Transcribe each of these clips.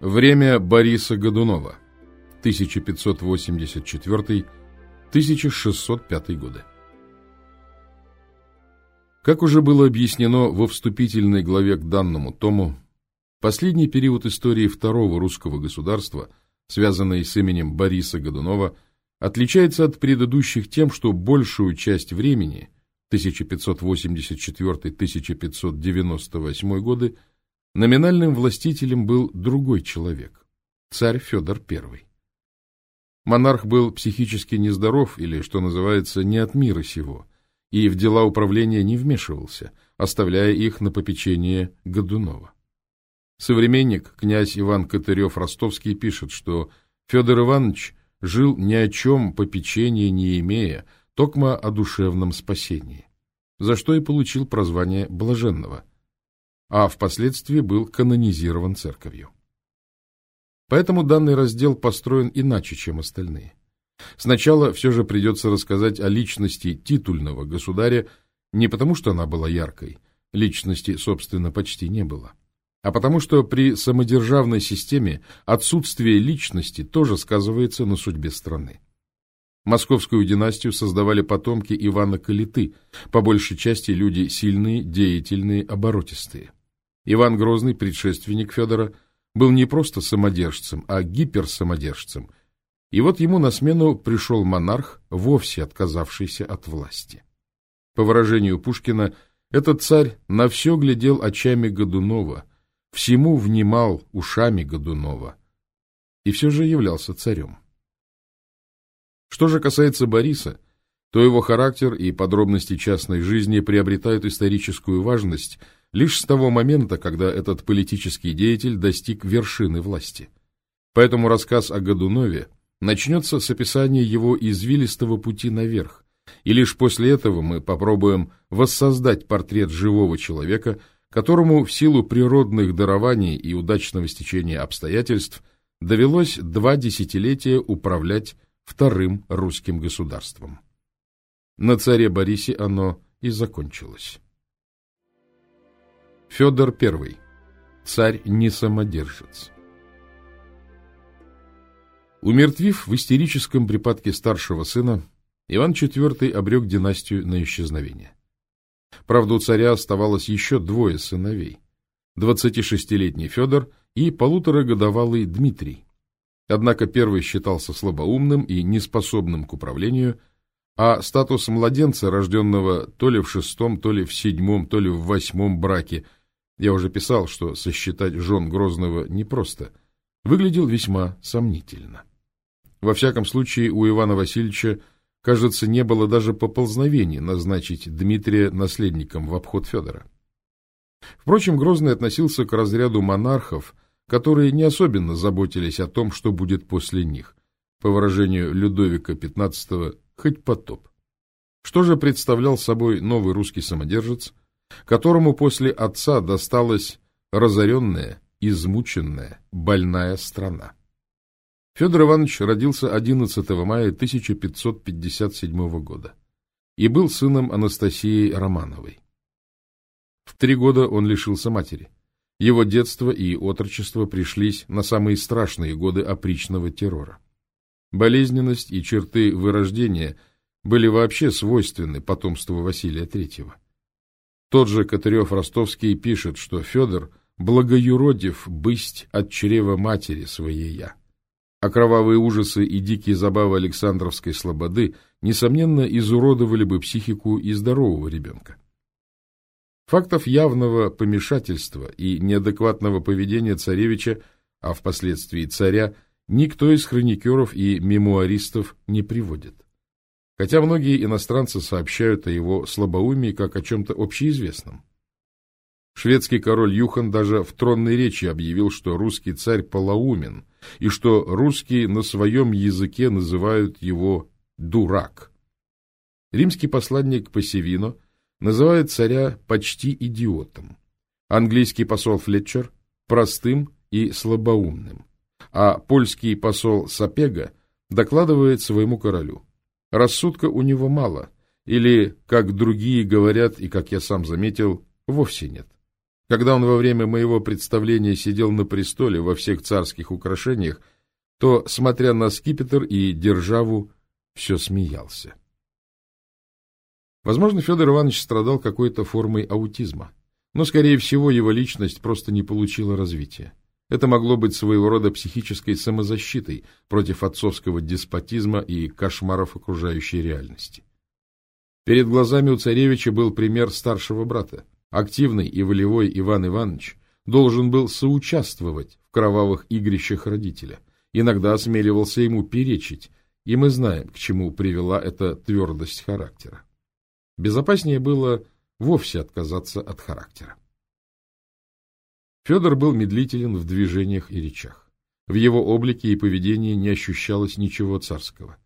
Время Бориса Годунова. 1584-1605 годы. Как уже было объяснено во вступительной главе к данному тому, последний период истории второго русского государства, связанный с именем Бориса Годунова, отличается от предыдущих тем, что большую часть времени, 1584-1598 годы, Номинальным властителем был другой человек – царь Федор I. Монарх был психически нездоров или, что называется, не от мира сего, и в дела управления не вмешивался, оставляя их на попечение Годунова. Современник, князь Иван Катырев-Ростовский, пишет, что Федор Иванович жил ни о чем попечения не имея, токмо о душевном спасении, за что и получил прозвание Блаженного – а впоследствии был канонизирован церковью. Поэтому данный раздел построен иначе, чем остальные. Сначала все же придется рассказать о личности титульного государя не потому, что она была яркой, личности, собственно, почти не было, а потому что при самодержавной системе отсутствие личности тоже сказывается на судьбе страны. Московскую династию создавали потомки Ивана Калиты, по большей части люди сильные, деятельные, оборотистые. Иван Грозный, предшественник Федора, был не просто самодержцем, а гиперсамодержцем. И вот ему на смену пришел монарх, вовсе отказавшийся от власти. По выражению Пушкина, этот царь на все глядел очами Годунова, всему внимал ушами Годунова, и все же являлся царем. Что же касается Бориса, то его характер и подробности частной жизни приобретают историческую важность – лишь с того момента, когда этот политический деятель достиг вершины власти. Поэтому рассказ о Годунове начнется с описания его извилистого пути наверх, и лишь после этого мы попробуем воссоздать портрет живого человека, которому в силу природных дарований и удачного стечения обстоятельств довелось два десятилетия управлять вторым русским государством. На царе Борисе оно и закончилось. Федор I. Царь не самодержец. Умертвив в истерическом припадке старшего сына, Иван IV обрек династию на исчезновение. Правда, у царя оставалось еще двое сыновей – 26-летний Федор и полуторагодовалый Дмитрий. Однако первый считался слабоумным и неспособным к управлению, а статус младенца, рожденного то ли в шестом, то ли в седьмом, то ли в восьмом браке – я уже писал, что сосчитать жен Грозного непросто, выглядел весьма сомнительно. Во всяком случае, у Ивана Васильевича, кажется, не было даже поползновений назначить Дмитрия наследником в обход Федора. Впрочем, Грозный относился к разряду монархов, которые не особенно заботились о том, что будет после них, по выражению Людовика XV, хоть потоп. Что же представлял собой новый русский самодержец – которому после отца досталась разоренная, измученная, больная страна. Федор Иванович родился 11 мая 1557 года и был сыном Анастасии Романовой. В три года он лишился матери. Его детство и отрочество пришлись на самые страшные годы опричного террора. Болезненность и черты вырождения были вообще свойственны потомству Василия Третьего. Тот же Катырев-Ростовский пишет, что Федор благоюродив бысть от чрева матери своей я. А кровавые ужасы и дикие забавы Александровской слободы, несомненно, изуродовали бы психику и здорового ребенка. Фактов явного помешательства и неадекватного поведения царевича, а впоследствии царя, никто из хроникеров и мемуаристов не приводит хотя многие иностранцы сообщают о его слабоумии как о чем-то общеизвестном. Шведский король Юхан даже в тронной речи объявил, что русский царь полоумен, и что русские на своем языке называют его «дурак». Римский посланник Пассивино называет царя почти идиотом, английский посол Флетчер – простым и слабоумным, а польский посол Сапега докладывает своему королю Рассудка у него мало, или, как другие говорят и как я сам заметил, вовсе нет. Когда он во время моего представления сидел на престоле во всех царских украшениях, то, смотря на скипетр и державу, все смеялся. Возможно, Федор Иванович страдал какой-то формой аутизма, но, скорее всего, его личность просто не получила развития. Это могло быть своего рода психической самозащитой против отцовского деспотизма и кошмаров окружающей реальности. Перед глазами у царевича был пример старшего брата. Активный и волевой Иван Иванович должен был соучаствовать в кровавых игрищах родителя, иногда осмеливался ему перечить, и мы знаем, к чему привела эта твердость характера. Безопаснее было вовсе отказаться от характера. Федор был медлителен в движениях и речах. В его облике и поведении не ощущалось ничего царского.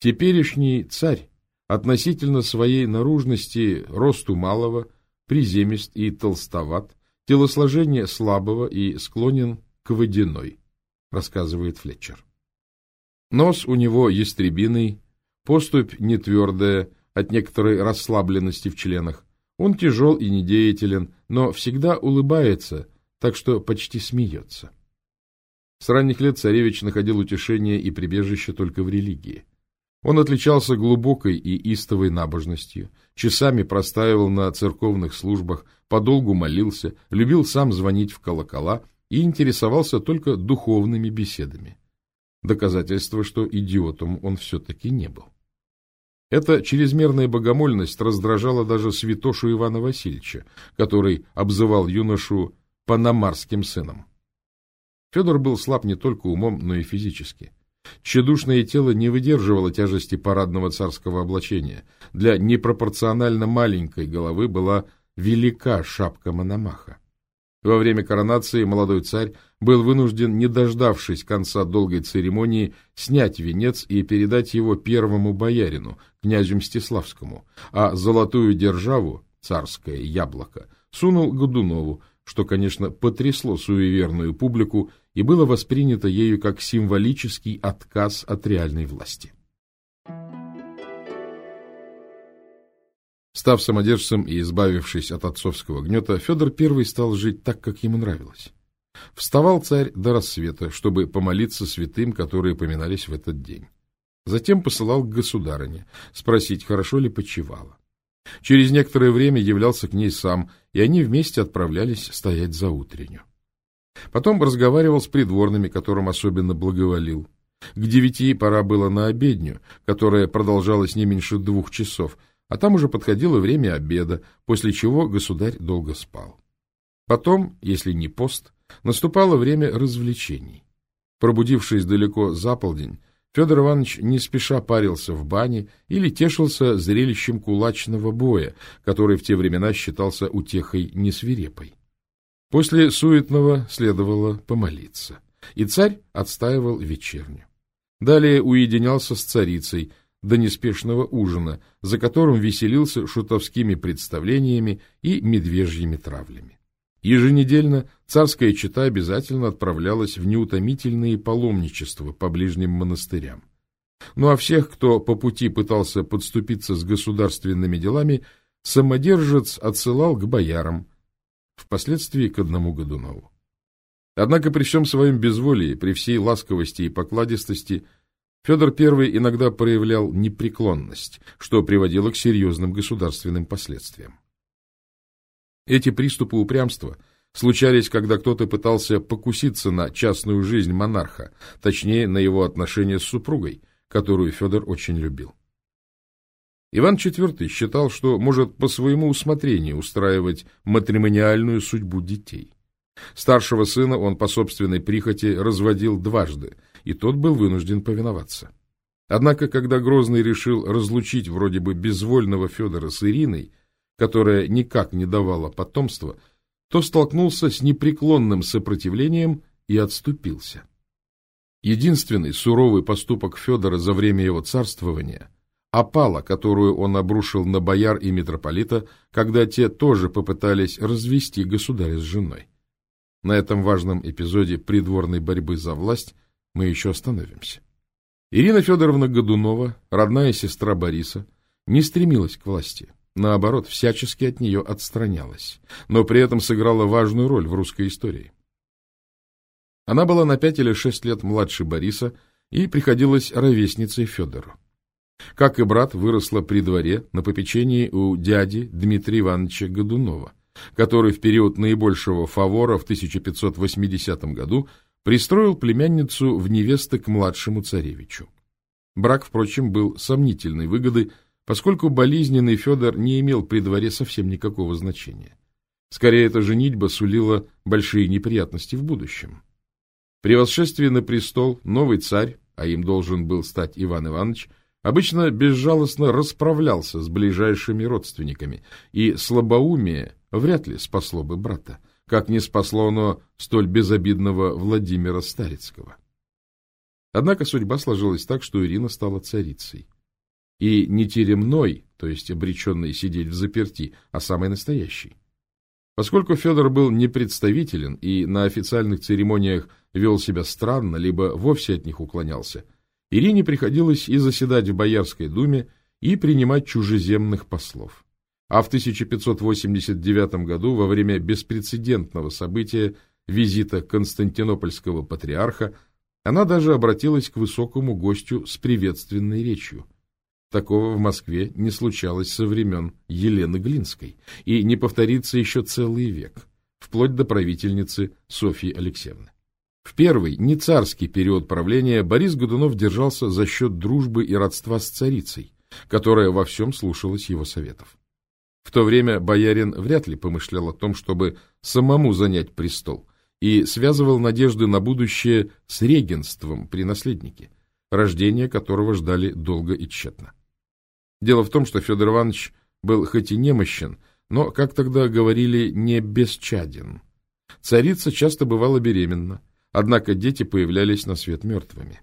Теперешний царь относительно своей наружности росту малого, приземист и толстоват, телосложение слабого и склонен к водяной, рассказывает Флетчер. Нос у него ястребиный, поступь не твердая, от некоторой расслабленности в членах. Он тяжел и недеятелен, но всегда улыбается, так что почти смеется. С ранних лет царевич находил утешение и прибежище только в религии. Он отличался глубокой и истовой набожностью, часами простаивал на церковных службах, подолгу молился, любил сам звонить в колокола и интересовался только духовными беседами. Доказательство, что идиотом он все-таки не был. Эта чрезмерная богомольность раздражала даже святошу Ивана Васильевича, который обзывал юношу панамарским сыном. Федор был слаб не только умом, но и физически. Тщедушное тело не выдерживало тяжести парадного царского облачения. Для непропорционально маленькой головы была велика шапка Мономаха. Во время коронации молодой царь был вынужден, не дождавшись конца долгой церемонии, снять венец и передать его первому боярину, князю Мстиславскому, а золотую державу, царское яблоко, сунул Годунову, что, конечно, потрясло суеверную публику и было воспринято ею как символический отказ от реальной власти. Став самодержцем и избавившись от отцовского гнета, Федор I стал жить так, как ему нравилось. Вставал царь до рассвета, чтобы помолиться святым, которые поминались в этот день. Затем посылал к государыне, спросить, хорошо ли почевала. Через некоторое время являлся к ней сам, и они вместе отправлялись стоять за утренню. Потом разговаривал с придворными, которым особенно благоволил. К девяти пора было на обедню, которая продолжалась не меньше двух часов, а там уже подходило время обеда, после чего государь долго спал. Потом, если не пост, наступало время развлечений. Пробудившись далеко за полдень, Федор Иванович не спеша парился в бане или тешился зрелищем кулачного боя, который в те времена считался утехой несвирепой. После суетного следовало помолиться, и царь отстаивал вечерню. Далее уединялся с царицей до неспешного ужина, за которым веселился шутовскими представлениями и медвежьими травлями. Еженедельно царская чета обязательно отправлялась в неутомительные паломничества по ближним монастырям. Ну а всех, кто по пути пытался подступиться с государственными делами, самодержец отсылал к боярам, впоследствии к одному Годунову. Однако при всем своем безволии, при всей ласковости и покладистости, Федор I иногда проявлял непреклонность, что приводило к серьезным государственным последствиям. Эти приступы упрямства случались, когда кто-то пытался покуситься на частную жизнь монарха, точнее, на его отношения с супругой, которую Федор очень любил. Иван IV считал, что может по своему усмотрению устраивать матримониальную судьбу детей. Старшего сына он по собственной прихоти разводил дважды, и тот был вынужден повиноваться. Однако, когда Грозный решил разлучить вроде бы безвольного Федора с Ириной, которая никак не давала потомства, то столкнулся с непреклонным сопротивлением и отступился. Единственный суровый поступок Федора за время его царствования – опала, которую он обрушил на бояр и митрополита, когда те тоже попытались развести государя с женой. На этом важном эпизоде придворной борьбы за власть мы еще остановимся. Ирина Федоровна Годунова, родная сестра Бориса, не стремилась к власти – наоборот, всячески от нее отстранялась, но при этом сыграла важную роль в русской истории. Она была на пять или шесть лет младше Бориса и приходилась ровесницей Федору. Как и брат, выросла при дворе на попечении у дяди Дмитрия Ивановича Годунова, который в период наибольшего фавора в 1580 году пристроил племянницу в невесты к младшему царевичу. Брак, впрочем, был сомнительной выгоды, поскольку болезненный Федор не имел при дворе совсем никакого значения. Скорее, эта женитьба сулила большие неприятности в будущем. При восшествии на престол новый царь, а им должен был стать Иван Иванович, обычно безжалостно расправлялся с ближайшими родственниками, и слабоумие вряд ли спасло бы брата, как не спасло оно столь безобидного Владимира Старицкого. Однако судьба сложилась так, что Ирина стала царицей. И не теремной, то есть обреченной сидеть в заперти, а самой настоящей. Поскольку Федор был непредставителен и на официальных церемониях вел себя странно, либо вовсе от них уклонялся, Ирине приходилось и заседать в Боярской думе, и принимать чужеземных послов. А в 1589 году, во время беспрецедентного события визита Константинопольского патриарха, она даже обратилась к высокому гостю с приветственной речью. Такого в Москве не случалось со времен Елены Глинской и не повторится еще целый век, вплоть до правительницы Софьи Алексеевны. В первый, не царский период правления Борис Годунов держался за счет дружбы и родства с царицей, которая во всем слушалась его советов. В то время боярин вряд ли помышлял о том, чтобы самому занять престол, и связывал надежды на будущее с регенством при наследнике, рождение которого ждали долго и тщетно. Дело в том, что Федор Иванович был хоть и немощен, но, как тогда говорили, не бесчаден. Царица часто бывала беременна, Однако дети появлялись на свет мертвыми.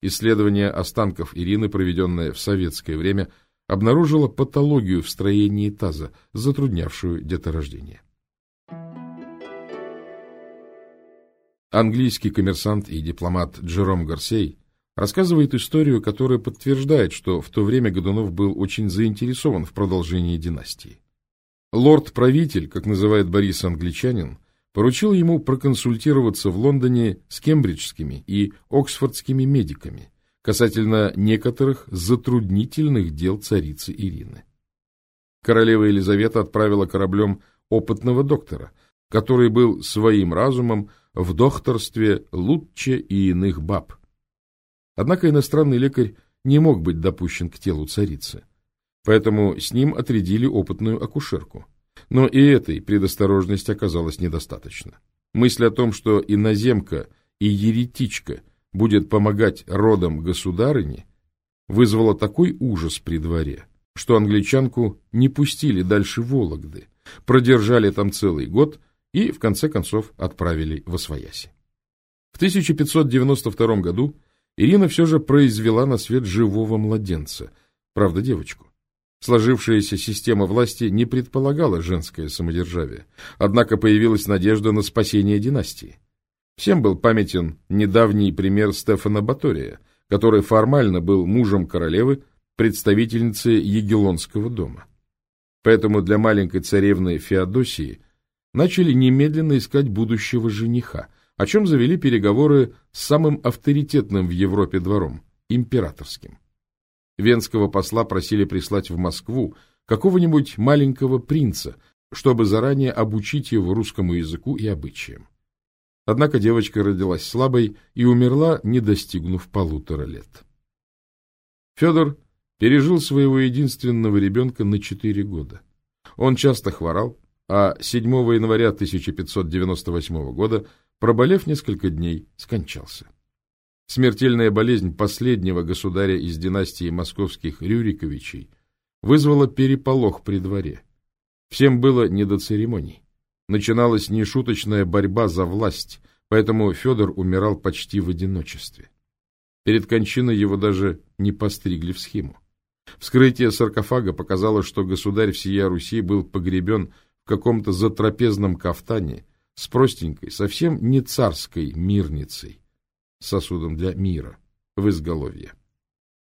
Исследование останков Ирины, проведенное в советское время, обнаружило патологию в строении таза, затруднявшую деторождение. Английский коммерсант и дипломат Джером Гарсей рассказывает историю, которая подтверждает, что в то время Годунов был очень заинтересован в продолжении династии. Лорд-правитель, как называет Борис англичанин, поручил ему проконсультироваться в Лондоне с кембриджскими и оксфордскими медиками касательно некоторых затруднительных дел царицы Ирины. Королева Елизавета отправила кораблем опытного доктора, который был своим разумом в докторстве лучше и иных баб. Однако иностранный лекарь не мог быть допущен к телу царицы, поэтому с ним отрядили опытную акушерку. Но и этой предосторожности оказалось недостаточно. Мысль о том, что иноземка и еретичка будет помогать родам государыни, вызвала такой ужас при дворе, что англичанку не пустили дальше Вологды, продержали там целый год и, в конце концов, отправили в Освояси. В 1592 году Ирина все же произвела на свет живого младенца, правда, девочку. Сложившаяся система власти не предполагала женское самодержавие, однако появилась надежда на спасение династии. Всем был памятен недавний пример Стефана Батория, который формально был мужем королевы, представительницы Егелонского дома. Поэтому для маленькой царевны Феодосии начали немедленно искать будущего жениха, о чем завели переговоры с самым авторитетным в Европе двором – императорским. Венского посла просили прислать в Москву какого-нибудь маленького принца, чтобы заранее обучить его русскому языку и обычаям. Однако девочка родилась слабой и умерла, не достигнув полутора лет. Федор пережил своего единственного ребенка на четыре года. Он часто хворал, а 7 января 1598 года, проболев несколько дней, скончался. Смертельная болезнь последнего государя из династии московских Рюриковичей вызвала переполох при дворе. Всем было не до церемоний. Начиналась нешуточная борьба за власть, поэтому Федор умирал почти в одиночестве. Перед кончиной его даже не постригли в схему. Вскрытие саркофага показало, что государь всея Руси был погребен в каком-то затрапезном кафтане с простенькой, совсем не царской мирницей, сосудом для мира в изголовье.